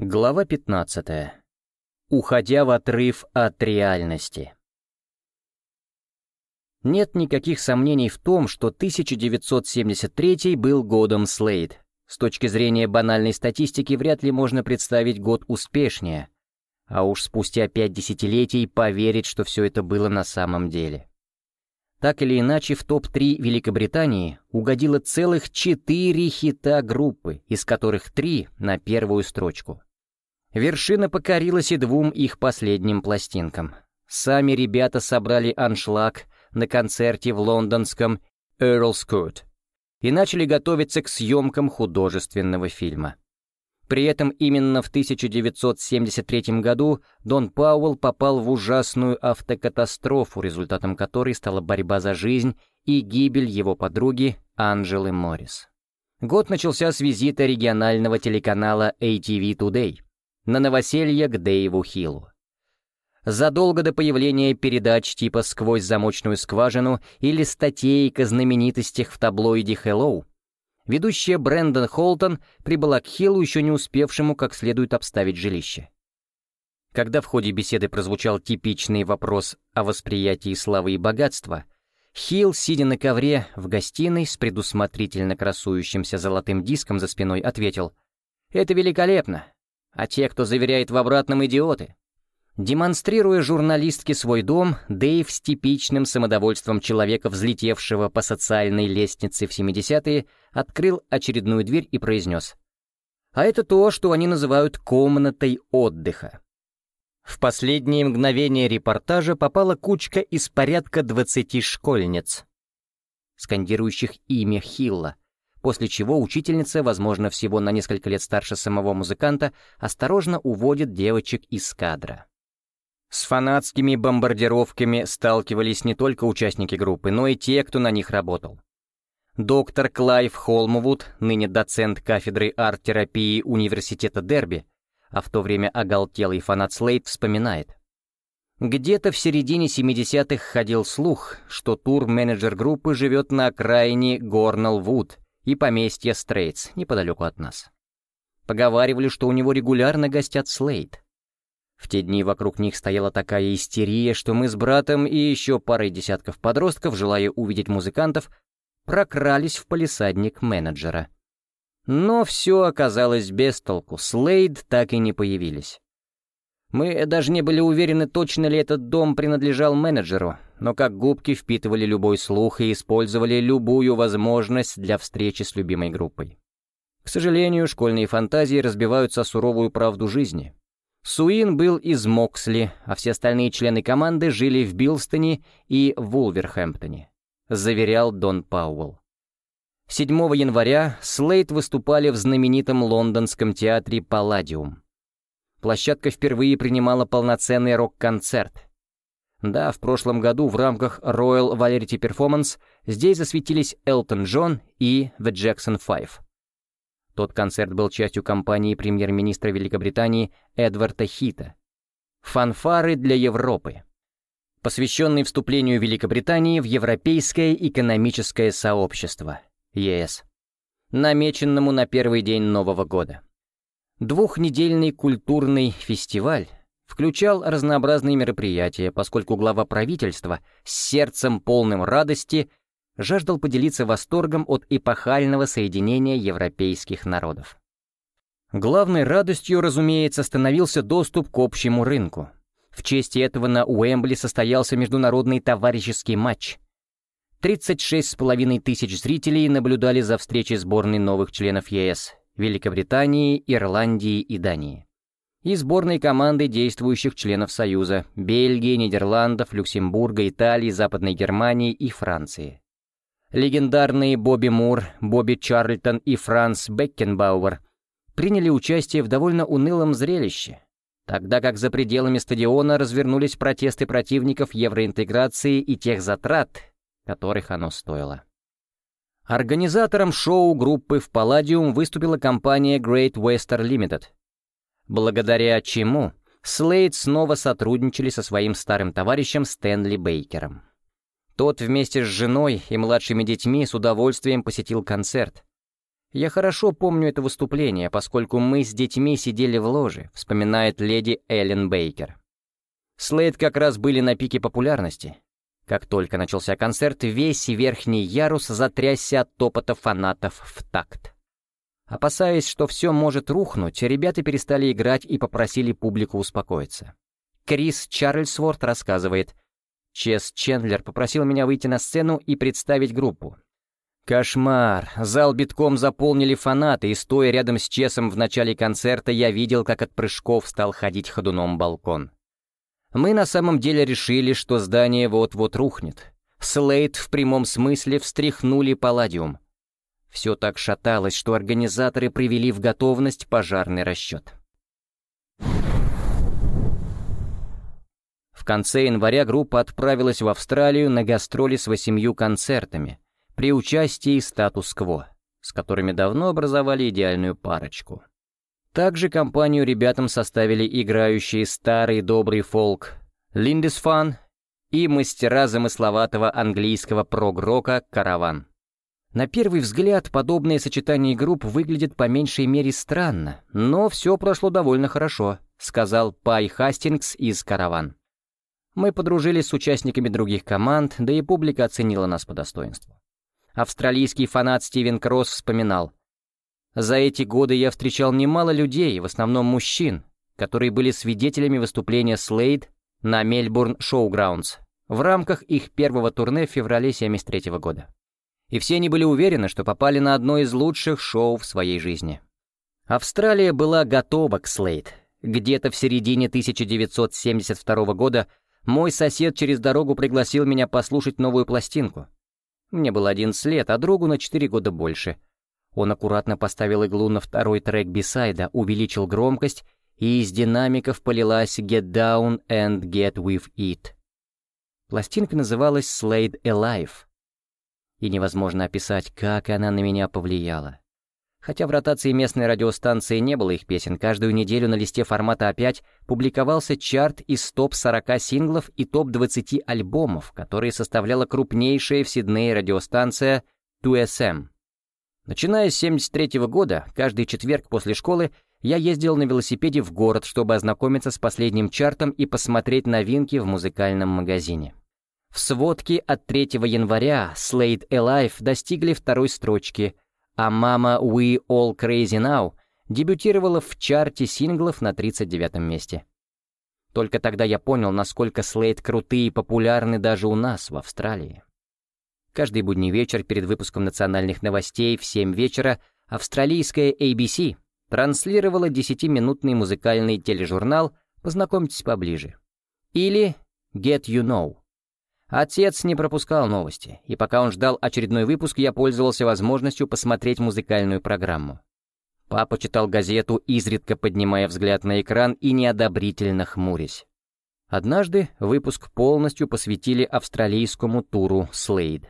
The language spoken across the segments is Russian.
Глава 15. Уходя в отрыв от реальности. Нет никаких сомнений в том, что 1973 был годом Слейд. С точки зрения банальной статистики вряд ли можно представить год успешнее, а уж спустя пять десятилетий поверить, что все это было на самом деле. Так или иначе, в топ-3 Великобритании угодило целых четыре хита группы, из которых три на первую строчку. Вершина покорилась и двум их последним пластинкам. Сами ребята собрали аншлаг на концерте в лондонском Earl's Court и начали готовиться к съемкам художественного фильма. При этом именно в 1973 году Дон Пауэлл попал в ужасную автокатастрофу, результатом которой стала борьба за жизнь и гибель его подруги Анжелы Моррис. Год начался с визита регионального телеканала ATV Today — на новоселье к Дэйву Хиллу. Задолго до появления передач типа «Сквозь замочную скважину» или статей о знаменитостях в таблоиде «Hello», ведущая Брэндон Холтон прибыла к Хиллу, еще не успевшему как следует обставить жилище. Когда в ходе беседы прозвучал типичный вопрос о восприятии славы и богатства, Хилл, сидя на ковре в гостиной с предусмотрительно красующимся золотым диском за спиной, ответил «Это великолепно а те, кто заверяет в обратном, идиоты. Демонстрируя журналистке свой дом, Дэйв с типичным самодовольством человека, взлетевшего по социальной лестнице в 70-е, открыл очередную дверь и произнес. А это то, что они называют «комнатой отдыха». В последние мгновения репортажа попала кучка из порядка 20 школьниц, скандирующих имя Хилла, после чего учительница, возможно, всего на несколько лет старше самого музыканта, осторожно уводит девочек из кадра. С фанатскими бомбардировками сталкивались не только участники группы, но и те, кто на них работал. Доктор Клайв Холмвуд, ныне доцент кафедры арт-терапии Университета Дерби, а в то время оголтелый фанат Слейд, вспоминает. Где-то в середине 70-х ходил слух, что тур-менеджер группы живет на окраине Горнелл-Вуд и поместье Стрейтс, неподалеку от нас. Поговаривали, что у него регулярно гостят Слейд. В те дни вокруг них стояла такая истерия, что мы с братом и еще парой десятков подростков, желая увидеть музыкантов, прокрались в палисадник менеджера. Но все оказалось без толку, Слейд так и не появились. Мы даже не были уверены, точно ли этот дом принадлежал менеджеру, но как губки впитывали любой слух и использовали любую возможность для встречи с любимой группой. К сожалению, школьные фантазии разбиваются о суровую правду жизни. Суин был из Моксли, а все остальные члены команды жили в Билстоне и Вулверхэмптоне, заверял Дон Пауэлл. 7 января Слейт выступали в знаменитом лондонском театре «Палладиум». Площадка впервые принимала полноценный рок-концерт — да, в прошлом году в рамках Royal Variety Performance здесь засветились Элтон Джон и The Jackson Five. Тот концерт был частью кампании премьер-министра Великобритании Эдварда Хита «Фанфары для Европы», посвященный вступлению Великобритании в Европейское экономическое сообщество, ЕС, намеченному на первый день Нового года. Двухнедельный культурный фестиваль включал разнообразные мероприятия, поскольку глава правительства с сердцем полным радости жаждал поделиться восторгом от эпохального соединения европейских народов. Главной радостью, разумеется, становился доступ к общему рынку. В честь этого на Уэмбли состоялся международный товарищеский матч. 36,5 тысяч зрителей наблюдали за встречей сборной новых членов ЕС — Великобритании, Ирландии и Дании и сборной команды действующих членов Союза — Бельгии, Нидерландов, Люксембурга, Италии, Западной Германии и Франции. Легендарные Бобби Мур, Бобби Чарльтон и Франц Беккенбауэр приняли участие в довольно унылом зрелище, тогда как за пределами стадиона развернулись протесты противников евроинтеграции и тех затрат, которых оно стоило. Организатором шоу группы в Палладиум выступила компания Great Western Limited — благодаря чему Слейд снова сотрудничали со своим старым товарищем Стэнли Бейкером. Тот вместе с женой и младшими детьми с удовольствием посетил концерт. Я хорошо помню это выступление, поскольку мы с детьми сидели в ложе, вспоминает леди Эллен Бейкер. Слейд как раз были на пике популярности. Как только начался концерт, весь верхний ярус затрясся от топота фанатов в такт. Опасаясь, что все может рухнуть, ребята перестали играть и попросили публику успокоиться. Крис Чарльзворт рассказывает, «Чес Чендлер попросил меня выйти на сцену и представить группу. Кошмар. Зал битком заполнили фанаты, и стоя рядом с Чесом в начале концерта, я видел, как от прыжков стал ходить ходуном балкон. Мы на самом деле решили, что здание вот-вот рухнет. Слейд в прямом смысле встряхнули палладиум. Все так шаталось, что организаторы привели в готовность пожарный расчет. В конце января группа отправилась в Австралию на гастроли с восемью концертами при участии статус-кво, с которыми давно образовали идеальную парочку. Также компанию ребятам составили играющие старый добрый фолк Линдисфан и мастера замысловатого английского прог-рока «Караван». На первый взгляд, подобное сочетание групп выглядит по меньшей мере странно, но все прошло довольно хорошо, сказал Пай Хастингс из «Караван». Мы подружились с участниками других команд, да и публика оценила нас по достоинству. Австралийский фанат Стивен Кросс вспоминал, за эти годы я встречал немало людей, в основном мужчин, которые были свидетелями выступления Слейд на Мельбурн Шоуграундс в рамках их первого турне в феврале 73 года. И все они были уверены, что попали на одно из лучших шоу в своей жизни. Австралия была готова к Слейд. Где-то в середине 1972 года мой сосед через дорогу пригласил меня послушать новую пластинку. Мне было 11 лет, а другу на 4 года больше — он аккуратно поставил иглу на второй трек бисайда, увеличил громкость, и из динамиков полилась «Get Down and Get With It». Пластинка называлась «Slade Alive», и невозможно описать, как она на меня повлияла. Хотя в ротации местной радиостанции не было их песен, каждую неделю на листе формата А5 публиковался чарт из топ-40 синглов и топ-20 альбомов, которые составляла крупнейшая в Сиднее радиостанция 2SM. Начиная с 73 -го года, каждый четверг после школы я ездил на велосипеде в город, чтобы ознакомиться с последним чартом и посмотреть новинки в музыкальном магазине. В сводке от 3 января Slade Alive достигли второй строчки, а «Mama We All Crazy Now» дебютировала в чарте синглов на 39 месте. Только тогда я понял, насколько Slade крутые и популярны даже у нас, в Австралии. Каждый будний вечер перед выпуском национальных новостей в 7 вечера австралийская ABC транслировала 10-минутный музыкальный тележурнал «Познакомьтесь поближе» или «Get You Know». Отец не пропускал новости, и пока он ждал очередной выпуск, я пользовался возможностью посмотреть музыкальную программу. Папа читал газету, изредка поднимая взгляд на экран и неодобрительно хмурясь. Однажды выпуск полностью посвятили австралийскому туру «Слейд».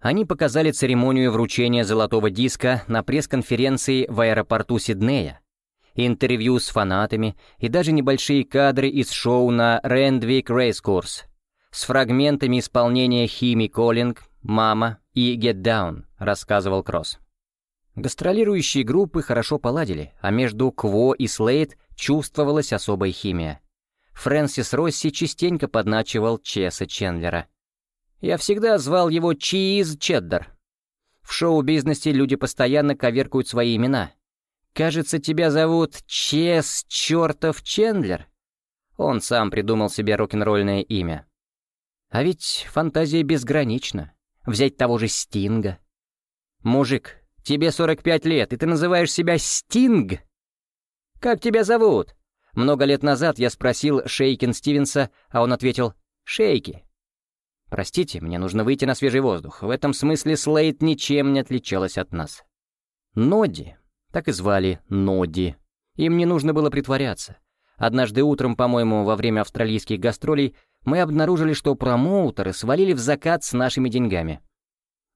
Они показали церемонию вручения золотого диска на пресс-конференции в аэропорту Сиднея, интервью с фанатами и даже небольшие кадры из шоу на Рендвик Рейскурс с фрагментами исполнения Хими Коллинг, «Мама» и «Get Down», рассказывал Кросс. Гастролирующие группы хорошо поладили, а между Кво и Слейд чувствовалась особая химия. Фрэнсис Росси частенько подначивал Чеса Чендлера — я всегда звал его Чиз Чеддер. В шоу-бизнесе люди постоянно коверкуют свои имена. Кажется, тебя зовут Чес Чертов Чендлер. Он сам придумал себе рок-н-ролльное имя. А ведь фантазия безгранична. Взять того же Стинга. Мужик, тебе 45 лет, и ты называешь себя Стинг? Как тебя зовут? Много лет назад я спросил Шейкин Стивенса, а он ответил «Шейки». Простите, мне нужно выйти на свежий воздух. В этом смысле Слейд ничем не отличалась от нас. Ноди, так и звали Ноди. Им не нужно было притворяться. Однажды утром, по-моему, во время австралийских гастролей, мы обнаружили, что промоутеры свалили в закат с нашими деньгами.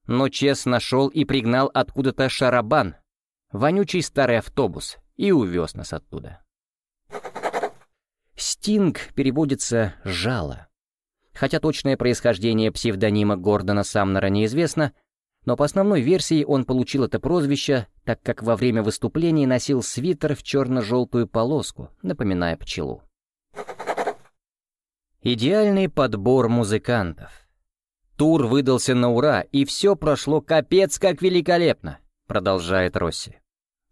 Но Чес нашел и пригнал откуда-то шарабан, вонючий старый автобус, и увез нас оттуда. Стинг переводится «жало». Хотя точное происхождение псевдонима Гордона Самнера неизвестно, но по основной версии он получил это прозвище, так как во время выступлений носил свитер в черно-желтую полоску, напоминая пчелу. Идеальный подбор музыкантов. Тур выдался на ура, и все прошло капец как великолепно, продолжает Росси.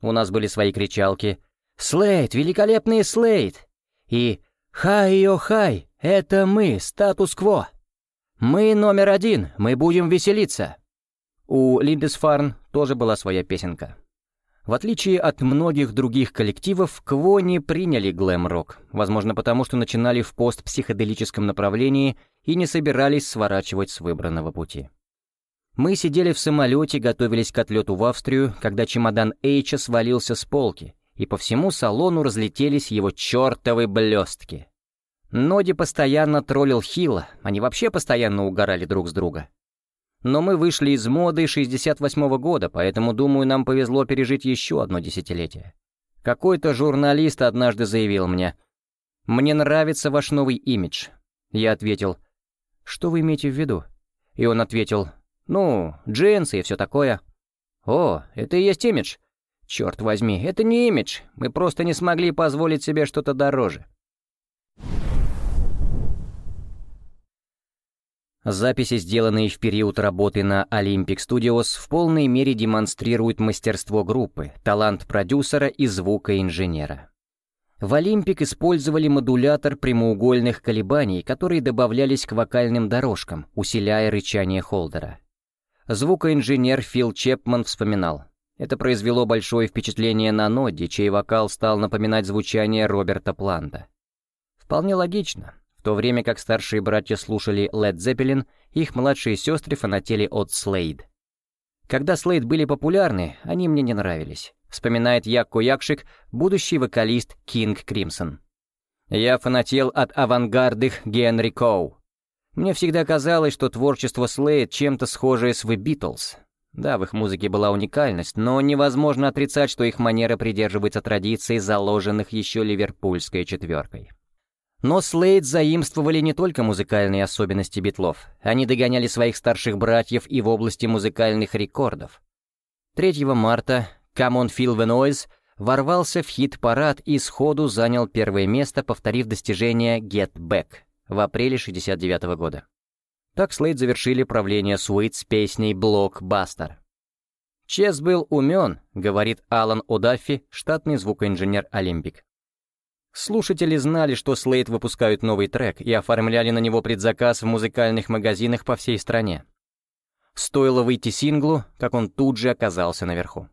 У нас были свои кричалки «Слейд, великолепный Слейд!» и «Хай-йо-хай, это мы, статус-кво!» «Мы номер один, мы будем веселиться!» У Линдесфарн тоже была своя песенка. В отличие от многих других коллективов, Кво не приняли глэм-рок, возможно потому, что начинали в постпсиходелическом направлении и не собирались сворачивать с выбранного пути. Мы сидели в самолете, готовились к отлету в Австрию, когда чемодан Эйча свалился с полки, и по всему салону разлетелись его чертовы блестки. Ноди постоянно троллил Хила, они вообще постоянно угорали друг с друга. Но мы вышли из моды 68-го года, поэтому, думаю, нам повезло пережить еще одно десятилетие. Какой-то журналист однажды заявил мне, «Мне нравится ваш новый имидж». Я ответил, «Что вы имеете в виду?» И он ответил, «Ну, джинсы и все такое». «О, это и есть имидж?» «Черт возьми, это не имидж, мы просто не смогли позволить себе что-то дороже». Записи, сделанные в период работы на Olympic Studios, в полной мере демонстрируют мастерство группы, талант продюсера и звукоинженера. В Olympic использовали модулятор прямоугольных колебаний, которые добавлялись к вокальным дорожкам, усиляя рычание холдера. Звукоинженер Фил Чепман вспоминал, это произвело большое впечатление на Нодди, чей вокал стал напоминать звучание Роберта Планта. Вполне логично, в то время как старшие братья слушали Led Zeppelin, их младшие сестры фанатели от Slade. Когда Slade были популярны, они мне не нравились, вспоминает Якко Якшик, будущий вокалист King Crimson. Я фанател от авангардных Генри Коу. Мне всегда казалось, что творчество Slade чем-то схожее с The Beatles. Да, в их музыке была уникальность, но невозможно отрицать, что их манера придерживается традиций, заложенных еще ливерпульской четверкой. Но Слейд заимствовали не только музыкальные особенности битлов, они догоняли своих старших братьев и в области музыкальных рекордов. 3 марта «Come on Feel the Noise» ворвался в хит-парад и сходу занял первое место, повторив достижение «Get Back» в апреле 69 -го года. Так Слейд завершили правление Суит с песней «Блокбастер». «Чес был умен», — говорит Алан О'Даффи, штатный звукоинженер «Олимпик». Слушатели знали, что Слейд выпускают новый трек и оформляли на него предзаказ в музыкальных магазинах по всей стране. Стоило выйти синглу, как он тут же оказался наверху.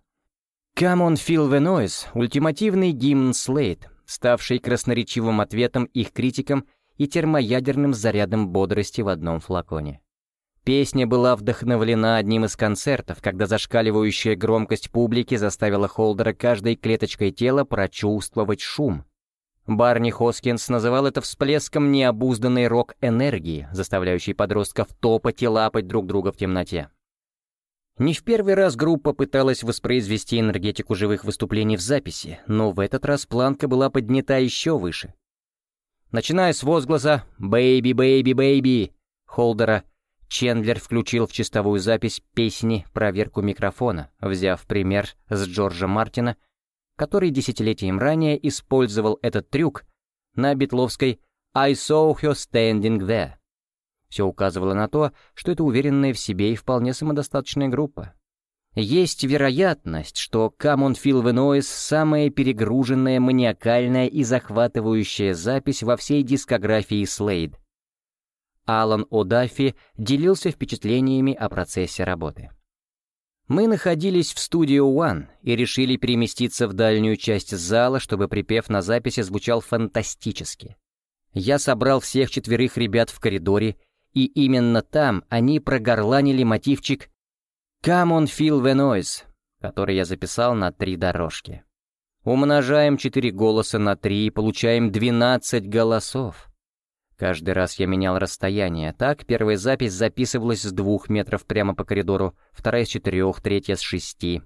«Come on, feel the noise» — ультимативный гимн Слейд, ставший красноречивым ответом их критикам и термоядерным зарядом бодрости в одном флаконе. Песня была вдохновлена одним из концертов, когда зашкаливающая громкость публики заставила Холдера каждой клеточкой тела прочувствовать шум, Барни Хоскинс называл это всплеском необузданной рок-энергии, заставляющей подростков топать и лапать друг друга в темноте. Не в первый раз группа пыталась воспроизвести энергетику живых выступлений в записи, но в этот раз планка была поднята еще выше. Начиная с возгласа «Baby, baby, baby» Холдера, Чендлер включил в чистовую запись песни проверку микрофона, взяв пример с Джорджа Мартина — который десятилетием ранее использовал этот трюк на битловской «I saw her standing there». Все указывало на то, что это уверенная в себе и вполне самодостаточная группа. Есть вероятность, что «Come on Feel the Noise» — самая перегруженная, маниакальная и захватывающая запись во всей дискографии Slade. Алан О'Даффи делился впечатлениями о процессе работы. Мы находились в студио One и решили переместиться в дальнюю часть зала, чтобы припев на записи звучал фантастически. Я собрал всех четверых ребят в коридоре, и именно там они прогорланили мотивчик «Come on, feel the noise», который я записал на три дорожки. Умножаем четыре голоса на три и получаем двенадцать голосов. Каждый раз я менял расстояние. Так, первая запись записывалась с двух метров прямо по коридору, вторая с четырех, третья с шести.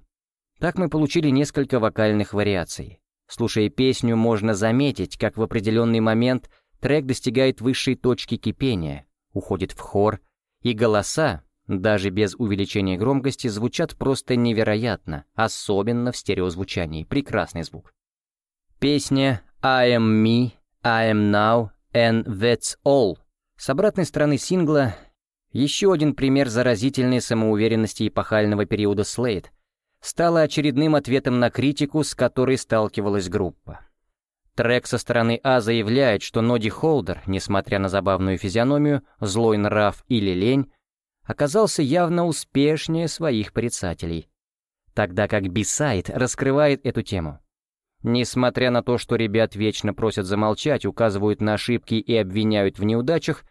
Так мы получили несколько вокальных вариаций. Слушая песню, можно заметить, как в определенный момент трек достигает высшей точки кипения, уходит в хор, и голоса, даже без увеличения громкости, звучат просто невероятно, особенно в стереозвучании. Прекрасный звук. Песня «I am me, I am now, and that's all» с обратной стороны сингла еще один пример заразительной самоуверенности эпохального периода Slade стала очередным ответом на критику, с которой сталкивалась группа. Трек со стороны А заявляет, что Ноди Холдер, несмотря на забавную физиономию, злой нрав или лень, оказался явно успешнее своих порицателей, тогда как Бисайд раскрывает эту тему. Несмотря на то, что ребят вечно просят замолчать, указывают на ошибки и обвиняют в неудачах,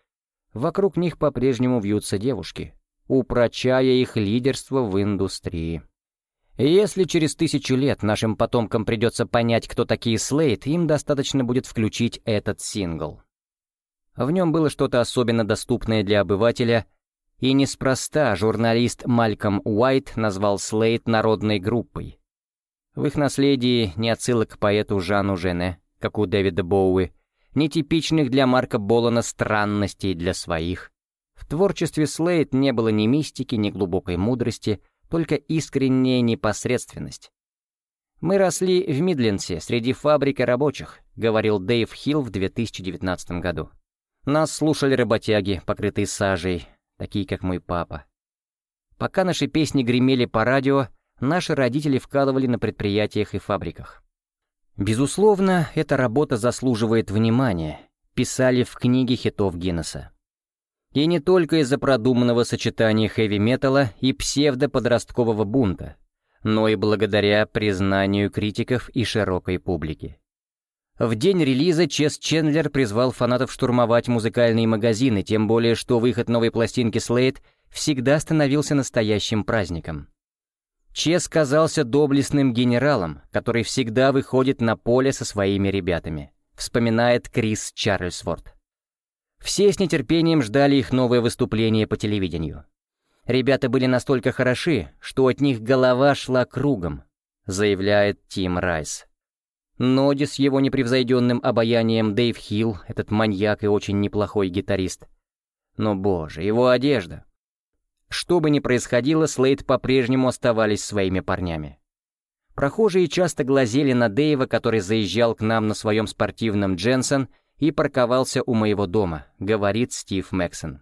вокруг них по-прежнему вьются девушки, упрочая их лидерство в индустрии. Если через тысячу лет нашим потомкам придется понять, кто такие Слейд, им достаточно будет включить этот сингл. В нем было что-то особенно доступное для обывателя, и неспроста журналист Мальком Уайт назвал Слейд народной группой. В их наследии не отсылок к поэту Жану Жене, как у Дэвида Боуи, ни типичных для Марка Болана странностей для своих. В творчестве Слейд не было ни мистики, ни глубокой мудрости, только искренняя непосредственность. «Мы росли в Мидлендсе, среди фабрик и рабочих», — говорил Дэйв Хилл в 2019 году. «Нас слушали работяги, покрытые сажей, такие как мой папа. Пока наши песни гремели по радио, наши родители вкалывали на предприятиях и фабриках. Безусловно, эта работа заслуживает внимания, писали в книге хитов Гиннесса. И не только из-за продуманного сочетания хэви-металла и псевдо-подросткового бунта, но и благодаря признанию критиков и широкой публики. В день релиза Чес Чендлер призвал фанатов штурмовать музыкальные магазины, тем более что выход новой пластинки Slate всегда становился настоящим праздником. Чес казался доблестным генералом, который всегда выходит на поле со своими ребятами, вспоминает Крис Чарльзворд. Все с нетерпением ждали их новое выступление по телевидению. Ребята были настолько хороши, что от них голова шла кругом, заявляет Тим Райс. Ноди с его непревзойденным обаянием Дэйв Хилл, этот маньяк и очень неплохой гитарист. Но боже, его одежда. Что бы ни происходило, Слейд по-прежнему оставались своими парнями. Прохожие часто глазели на Дэйва, который заезжал к нам на своем спортивном Дженсен и парковался у моего дома», — говорит Стив Мэксон.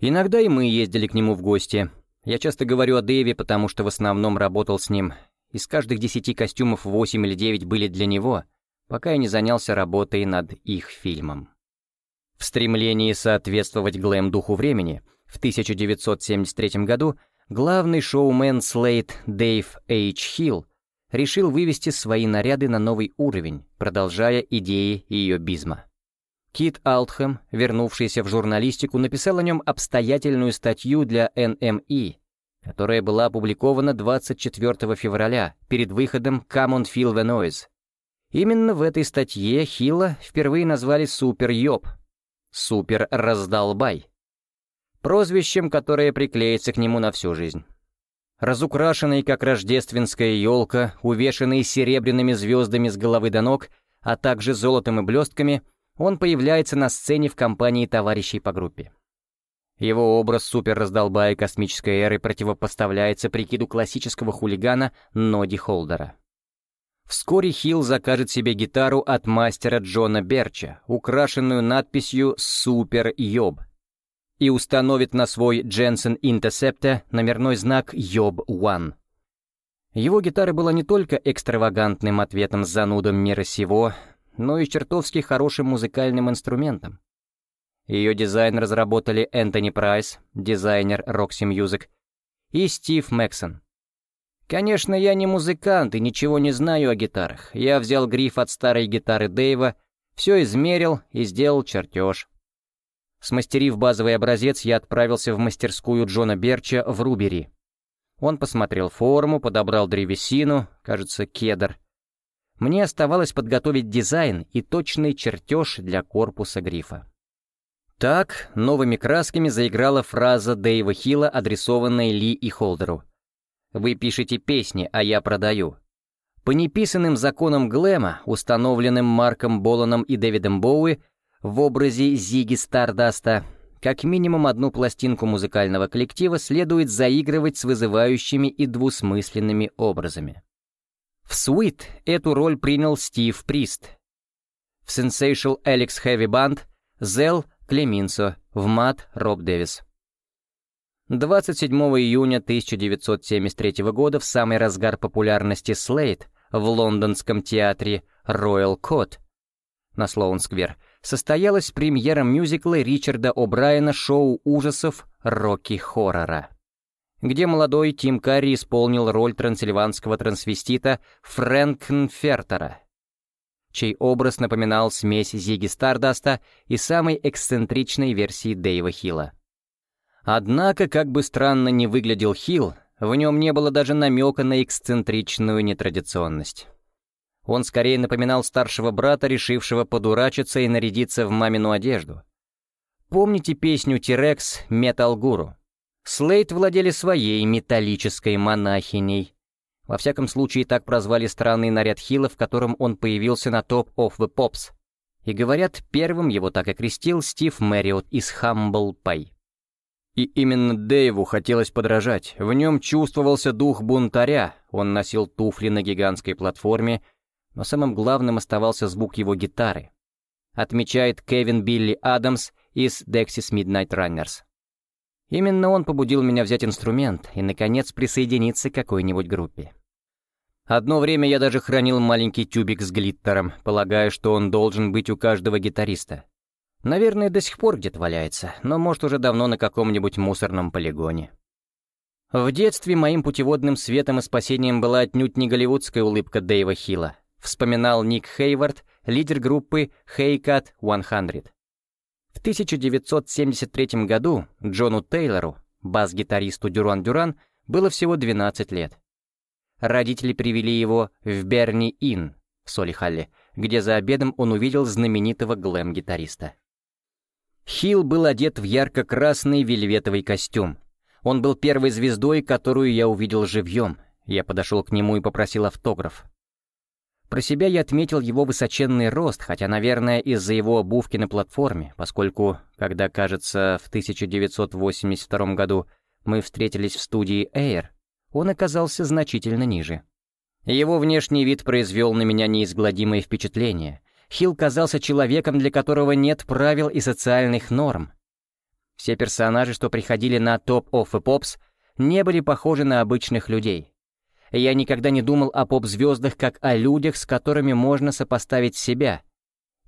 «Иногда и мы ездили к нему в гости. Я часто говорю о Дэйве, потому что в основном работал с ним. Из каждых десяти костюмов восемь или девять были для него, пока я не занялся работой над их фильмом». В стремлении соответствовать глэм-духу времени, в 1973 году главный шоумен Слейд Дэйв Эйч Хилл решил вывести свои наряды на новый уровень, продолжая идеи ее бизма. Кит Алтхэм, вернувшийся в журналистику, написал о нем обстоятельную статью для NME, которая была опубликована 24 февраля перед выходом Come on Feel the Noise. Именно в этой статье Хилла впервые назвали Супер Йоб, Супер Раздолбай, прозвищем, которое приклеится к нему на всю жизнь. Разукрашенный, как рождественская елка, увешанный серебряными звездами с головы до ног, а также золотом и блестками, он появляется на сцене в компании товарищей по группе. Его образ супер-раздолбая космической эры противопоставляется прикиду классического хулигана Ноди Холдера. Вскоре Хилл закажет себе гитару от мастера Джона Берча, украшенную надписью «Супер Йоб», и установит на свой Jensen Interceptor номерной знак Yob One. Его гитара была не только экстравагантным ответом с занудом мира сего, но и чертовски хорошим музыкальным инструментом. Ее дизайн разработали Энтони Прайс, дизайнер Roxy Music, и Стив Мэксон. Конечно, я не музыкант и ничего не знаю о гитарах. Я взял гриф от старой гитары Дэйва, все измерил и сделал чертеж. Смастерив базовый образец, я отправился в мастерскую Джона Берча в Рубери. Он посмотрел форму, подобрал древесину, кажется, кедр. Мне оставалось подготовить дизайн и точный чертеж для корпуса грифа. Так, новыми красками заиграла фраза Дэйва Хилла, адресованная Ли и Холдеру. «Вы пишете песни, а я продаю». По неписанным законам Глэма, установленным Марком Боланом и Дэвидом Боуи, в образе Зиги Стардаста, как минимум одну пластинку музыкального коллектива следует заигрывать с вызывающими и двусмысленными образами. В Sweet эту роль принял Стив Прист. В Sensational Alex Heavy Band — Зел Клеминсо, в Мат — Роб Дэвис. 27 июня 1973 года в самый разгар популярности Слейд в лондонском театре Royal Court на Слоун-сквер состоялась премьера мюзикла Ричарда О'Брайена шоу ужасов «Рокки Хоррора», где молодой Тим Карри исполнил роль трансильванского трансвестита Фрэнкенфертера, чей образ напоминал смесь Зиги Стардаста и самой эксцентричной версии Дэйва Хилла. Однако, как бы странно ни выглядел Хилл, в нем не было даже намека на эксцентричную нетрадиционность. Он скорее напоминал старшего брата, решившего подурачиться и нарядиться в мамину одежду. Помните песню «Тирекс» «Метал Гуру»? Слейд владели своей металлической монахиней. Во всяком случае, так прозвали странный наряд Хилла, в котором он появился на топ of the Pops. И говорят, первым его так и крестил Стив Мэриот из Humble Pie. И именно Дэйву хотелось подражать. В нем чувствовался дух бунтаря. Он носил туфли на гигантской платформе, но самым главным оставался звук его гитары. Отмечает Кевин Билли Адамс из Dexys Midnight Runners. Именно он побудил меня взять инструмент и, наконец, присоединиться к какой-нибудь группе. Одно время я даже хранил маленький тюбик с глиттером, полагая, что он должен быть у каждого гитариста. Наверное, до сих пор где-то валяется, но может уже давно на каком-нибудь мусорном полигоне. В детстве моим путеводным светом и спасением была отнюдь не голливудская улыбка Дэйва Хилла, вспоминал Ник Хейвард, лидер группы Heycat 100. В 1973 году Джону Тейлору, бас-гитаристу Дюран Дюран, было всего 12 лет. Родители привели его в Берни Inn в Солихалле, где за обедом он увидел знаменитого глэм-гитариста. Хилл был одет в ярко-красный вельветовый костюм. Он был первой звездой, которую я увидел живьем. Я подошел к нему и попросил автограф. Про себя я отметил его высоченный рост, хотя, наверное, из-за его обувки на платформе, поскольку, когда, кажется, в 1982 году мы встретились в студии Air, он оказался значительно ниже. Его внешний вид произвел на меня неизгладимое впечатление, Хилл казался человеком, для которого нет правил и социальных норм. Все персонажи, что приходили на Top of the Pops, не были похожи на обычных людей. Я никогда не думал о поп-звездах как о людях, с которыми можно сопоставить себя.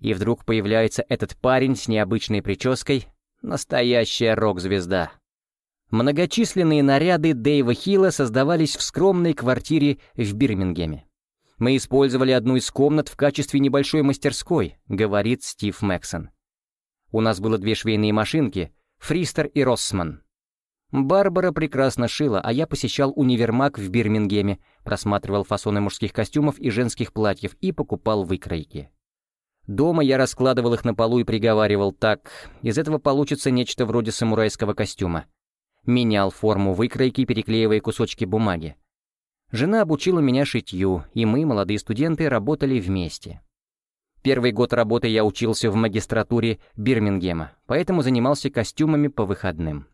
И вдруг появляется этот парень с необычной прической, настоящая рок-звезда. Многочисленные наряды Дэйва Хилла создавались в скромной квартире в Бирмингеме. Мы использовали одну из комнат в качестве небольшой мастерской», — говорит Стив Мэксон. «У нас было две швейные машинки, Фристер и Россман. Барбара прекрасно шила, а я посещал универмаг в Бирмингеме, просматривал фасоны мужских костюмов и женских платьев и покупал выкройки. Дома я раскладывал их на полу и приговаривал так, из этого получится нечто вроде самурайского костюма. Менял форму выкройки, переклеивая кусочки бумаги. Жена обучила меня шитью, и мы, молодые студенты, работали вместе. Первый год работы я учился в магистратуре Бирмингема, поэтому занимался костюмами по выходным.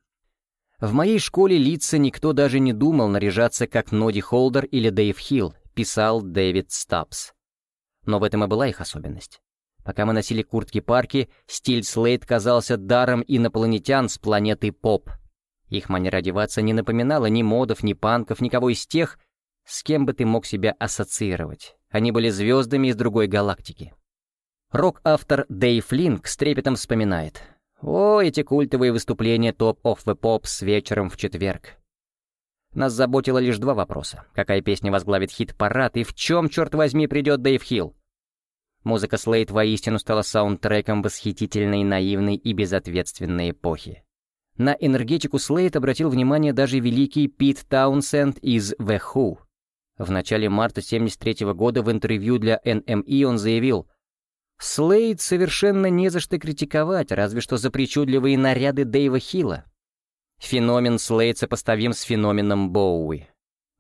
В моей школе лица никто даже не думал наряжаться как Ноди Холдер или Дэйв Хилл, писал Дэвид Стапс. Но в этом и была их особенность. Пока мы носили куртки-парки, стиль Слейд казался даром инопланетян с планеты Поп. Их манера одеваться не напоминала ни модов, ни панков, никого из тех, с кем бы ты мог себя ассоциировать? Они были звездами из другой галактики. Рок-автор Дэйв Линк с трепетом вспоминает. О, эти культовые выступления Top of the Pops вечером в четверг. Нас заботило лишь два вопроса. Какая песня возглавит хит-парад и в чем, черт возьми, придет Дэйв Хилл? Музыка Слейд воистину стала саундтреком восхитительной, наивной и безответственной эпохи. На энергетику Слейд обратил внимание даже великий Пит Таунсенд из The Who. В начале марта 73 -го года в интервью для NME он заявил, «Слейд совершенно не за что критиковать, разве что за причудливые наряды Дэйва Хилла. Феномен Слейд сопоставим с феноменом Боуи.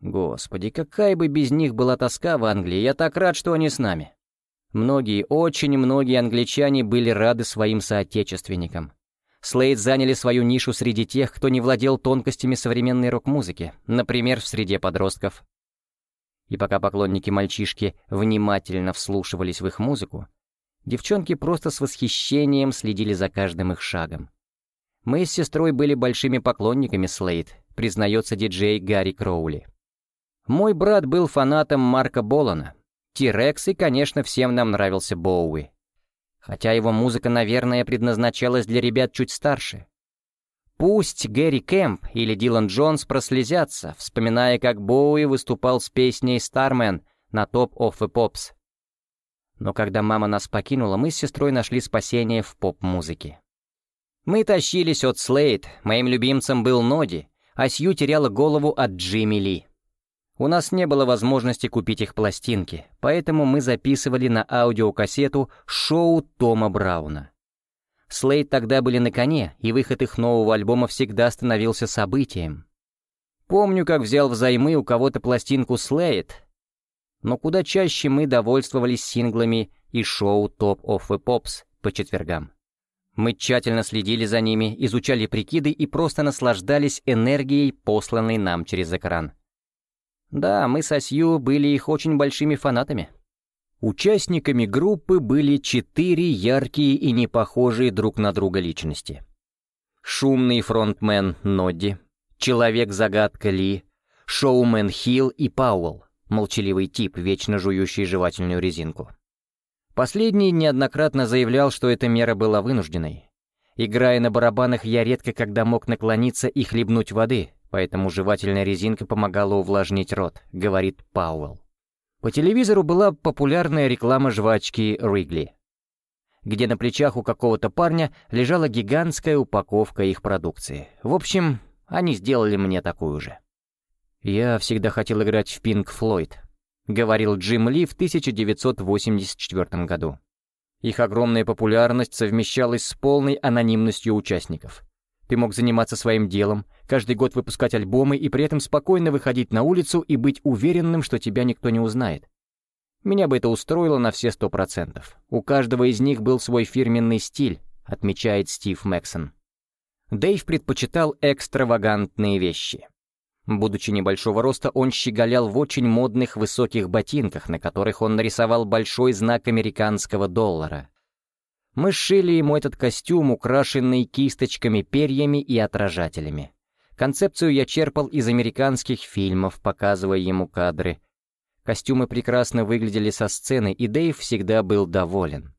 Господи, какая бы без них была тоска в Англии, я так рад, что они с нами». Многие, очень многие англичане были рады своим соотечественникам. Слейд заняли свою нишу среди тех, кто не владел тонкостями современной рок-музыки, например, в среде подростков. И пока поклонники-мальчишки внимательно вслушивались в их музыку, девчонки просто с восхищением следили за каждым их шагом. Мы с сестрой были большими поклонниками Слейд, признается диджей Гарри Кроули. Мой брат был фанатом Марка Болана, Тирекс и, конечно, всем нам нравился Боуи хотя его музыка, наверное, предназначалась для ребят чуть старше. Пусть Гэри Кэмп или Дилан Джонс прослезятся, вспоминая, как Боуи выступал с песней «Стармен» на Top of the Pops. Но когда мама нас покинула, мы с сестрой нашли спасение в поп-музыке. Мы тащились от Слейд, моим любимцем был Ноди, а Сью теряла голову от Джимми Ли. У нас не было возможности купить их пластинки, поэтому мы записывали на аудиокассету шоу Тома Брауна. Слейд тогда были на коне, и выход их нового альбома всегда становился событием. Помню, как взял взаймы у кого-то пластинку Слейд, но куда чаще мы довольствовались синглами и шоу Top of the Pops по четвергам. Мы тщательно следили за ними, изучали прикиды и просто наслаждались энергией, посланной нам через экран. Да, мы со Сью были их очень большими фанатами. Участниками группы были четыре яркие и не похожие друг на друга личности. Шумный фронтмен Нодди, человек-загадка Ли, шоумен Хилл и Пауэлл, молчаливый тип, вечно жующий жевательную резинку. Последний неоднократно заявлял, что эта мера была вынужденной. Играя на барабанах, я редко когда мог наклониться и хлебнуть воды, поэтому жевательная резинка помогала увлажнить рот, говорит Пауэлл. По телевизору была популярная реклама жвачки Ригли, где на плечах у какого-то парня лежала гигантская упаковка их продукции. В общем, они сделали мне такую же. «Я всегда хотел играть в Пинк Флойд», — говорил Джим Ли в 1984 году. Их огромная популярность совмещалась с полной анонимностью участников. Ты мог заниматься своим делом, каждый год выпускать альбомы и при этом спокойно выходить на улицу и быть уверенным, что тебя никто не узнает. Меня бы это устроило на все сто процентов. У каждого из них был свой фирменный стиль, отмечает Стив Мэксон. Дэйв предпочитал экстравагантные вещи. Будучи небольшого роста, он щеголял в очень модных высоких ботинках, на которых он нарисовал большой знак американского доллара. Мы сшили ему этот костюм, украшенный кисточками, перьями и отражателями. Концепцию я черпал из американских фильмов, показывая ему кадры. Костюмы прекрасно выглядели со сцены, и Дэйв всегда был доволен.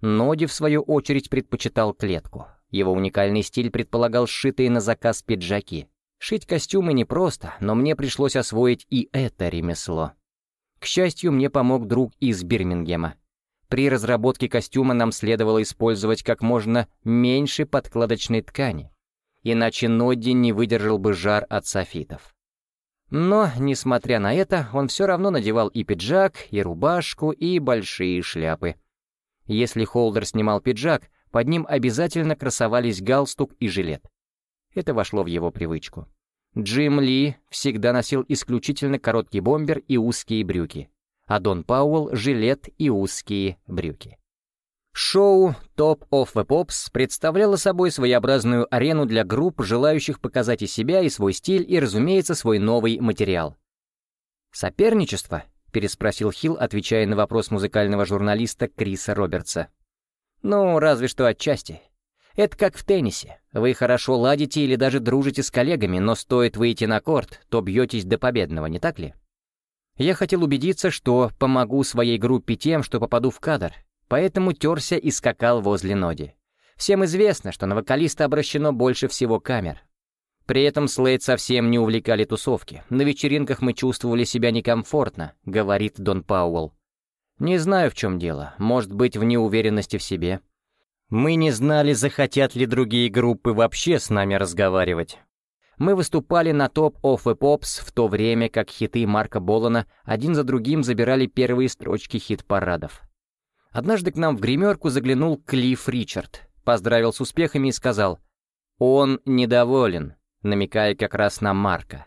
Ноди, в свою очередь, предпочитал клетку. Его уникальный стиль предполагал сшитые на заказ пиджаки. Шить костюмы непросто, но мне пришлось освоить и это ремесло. К счастью, мне помог друг из Бирмингема. При разработке костюма нам следовало использовать как можно меньше подкладочной ткани, иначе Нодди не выдержал бы жар от софитов. Но, несмотря на это, он все равно надевал и пиджак, и рубашку, и большие шляпы. Если Холдер снимал пиджак, под ним обязательно красовались галстук и жилет. Это вошло в его привычку. Джим Ли всегда носил исключительно короткий бомбер и узкие брюки а Дон Пауэлл — жилет и узкие брюки. Шоу Top of the Pops представляло собой своеобразную арену для групп, желающих показать и себя, и свой стиль, и, разумеется, свой новый материал. «Соперничество?» — переспросил Хилл, отвечая на вопрос музыкального журналиста Криса Робертса. «Ну, разве что отчасти. Это как в теннисе. Вы хорошо ладите или даже дружите с коллегами, но стоит выйти на корт, то бьетесь до победного, не так ли?» Я хотел убедиться, что помогу своей группе тем, что попаду в кадр, поэтому терся и скакал возле Ноди. Всем известно, что на вокалиста обращено больше всего камер. При этом Слейд совсем не увлекали тусовки. На вечеринках мы чувствовали себя некомфортно, говорит Дон Пауэлл. Не знаю, в чем дело. Может быть, в неуверенности в себе. Мы не знали, захотят ли другие группы вообще с нами разговаривать. Мы выступали на топ of the Pops в то время, как хиты Марка Болана один за другим забирали первые строчки хит-парадов. Однажды к нам в гримерку заглянул Клифф Ричард, поздравил с успехами и сказал «Он недоволен», намекая как раз на Марка.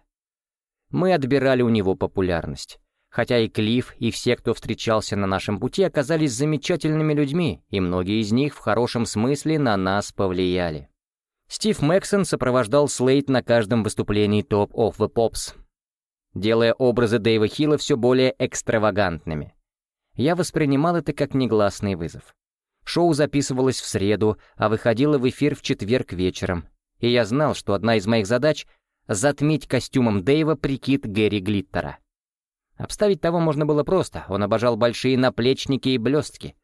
Мы отбирали у него популярность. Хотя и Клифф, и все, кто встречался на нашем пути, оказались замечательными людьми, и многие из них в хорошем смысле на нас повлияли. Стив Мэксон сопровождал Слейд на каждом выступлении Top of the Pops, делая образы Дэйва Хилла все более экстравагантными. Я воспринимал это как негласный вызов. Шоу записывалось в среду, а выходило в эфир в четверг вечером, и я знал, что одна из моих задач — затмить костюмом Дэйва прикид Гэри Глиттера. Обставить того можно было просто, он обожал большие наплечники и блестки.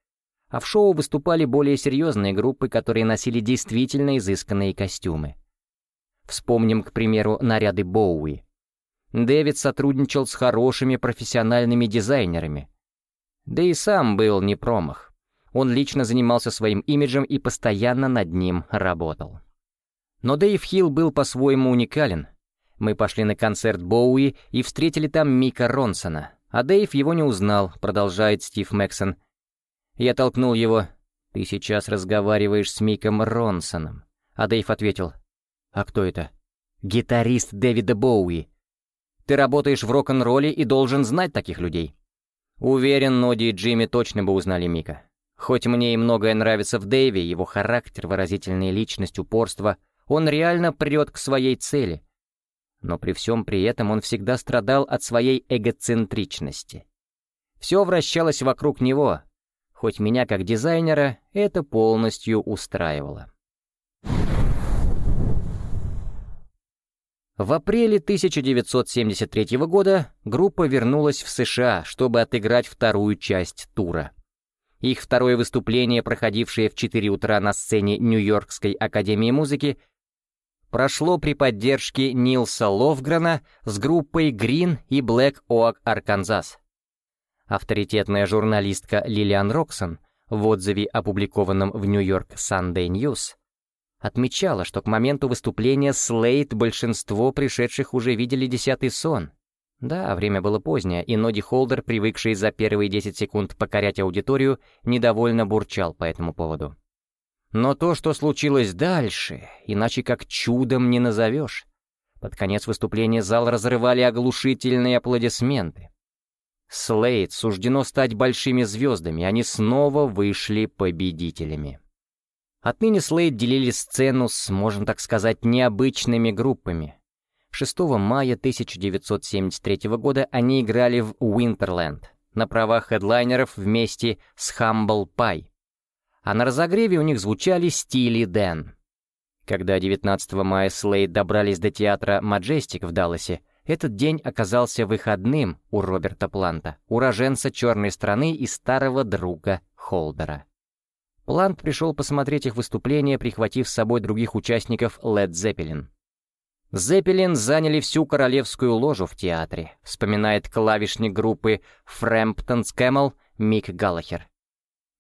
А в шоу выступали более серьезные группы, которые носили действительно изысканные костюмы. Вспомним, к примеру, наряды Боуи. Дэвид сотрудничал с хорошими профессиональными дизайнерами. Да и сам был не промах. Он лично занимался своим имиджем и постоянно над ним работал. Но Дэйв Хилл был по-своему уникален. Мы пошли на концерт Боуи и встретили там Мика Ронсона, а Дэйв его не узнал, продолжает Стив Мэксон. Я толкнул его. «Ты сейчас разговариваешь с Миком Ронсоном». А Дэйв ответил. «А кто это?» «Гитарист Дэвида Боуи. Ты работаешь в рок-н-ролле и должен знать таких людей». Уверен, Ноди и Джимми точно бы узнали Мика. Хоть мне и многое нравится в Дэйве, его характер, выразительная личность, упорство, он реально прет к своей цели. Но при всем при этом он всегда страдал от своей эгоцентричности. Все вращалось вокруг него, хоть меня как дизайнера это полностью устраивало. В апреле 1973 года группа вернулась в США, чтобы отыграть вторую часть тура. Их второе выступление, проходившее в 4 утра на сцене Нью-Йоркской академии музыки, прошло при поддержке Нилса Ловгрена с группой Green и Black Oak Arkansas. Авторитетная журналистка Лилиан Роксон в отзыве, опубликованном в Нью-Йорк Sunday News, отмечала, что к моменту выступления Слейд большинство пришедших уже видели десятый сон. Да, время было позднее, и Ноди Холдер, привыкший за первые 10 секунд покорять аудиторию, недовольно бурчал по этому поводу. Но то, что случилось дальше, иначе как чудом не назовешь. Под конец выступления зал разрывали оглушительные аплодисменты. Слейд суждено стать большими звездами, они снова вышли победителями. Отныне Слейд делили сцену с, можно так сказать, необычными группами. 6 мая 1973 года они играли в Уинтерленд на правах хедлайнеров вместе с Humble Pie. А на разогреве у них звучали стили Дэн. Когда 19 мая Слейд добрались до театра Маджестик в Далласе, этот день оказался выходным у Роберта Планта, уроженца черной страны и старого друга Холдера. Плант пришел посмотреть их выступление, прихватив с собой других участников Led Zeppelin. Зеппелин заняли всю королевскую ложу в театре, вспоминает клавишник группы Frampton's Camel Мик Галлахер.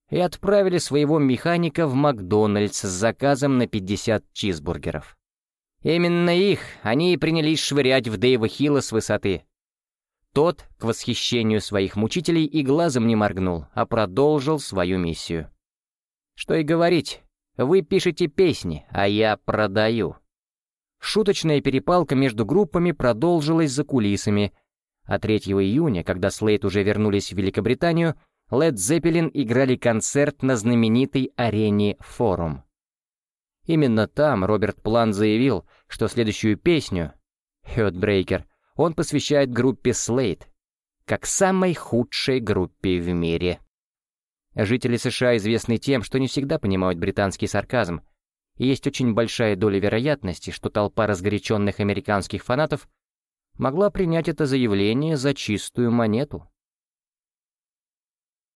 И отправили своего механика в Макдональдс с заказом на 50 чизбургеров. Именно их они и принялись швырять в Дэйва Хилла с высоты. Тот, к восхищению своих мучителей, и глазом не моргнул, а продолжил свою миссию. Что и говорить, вы пишете песни, а я продаю. Шуточная перепалка между группами продолжилась за кулисами, а 3 июня, когда Слейт уже вернулись в Великобританию, Led Zeppelin играли концерт на знаменитой арене «Форум». Именно там Роберт План заявил, что следующую песню, «Heartbreaker», он посвящает группе Slate, как самой худшей группе в мире. Жители США известны тем, что не всегда понимают британский сарказм, и есть очень большая доля вероятности, что толпа разгоряченных американских фанатов могла принять это заявление за чистую монету.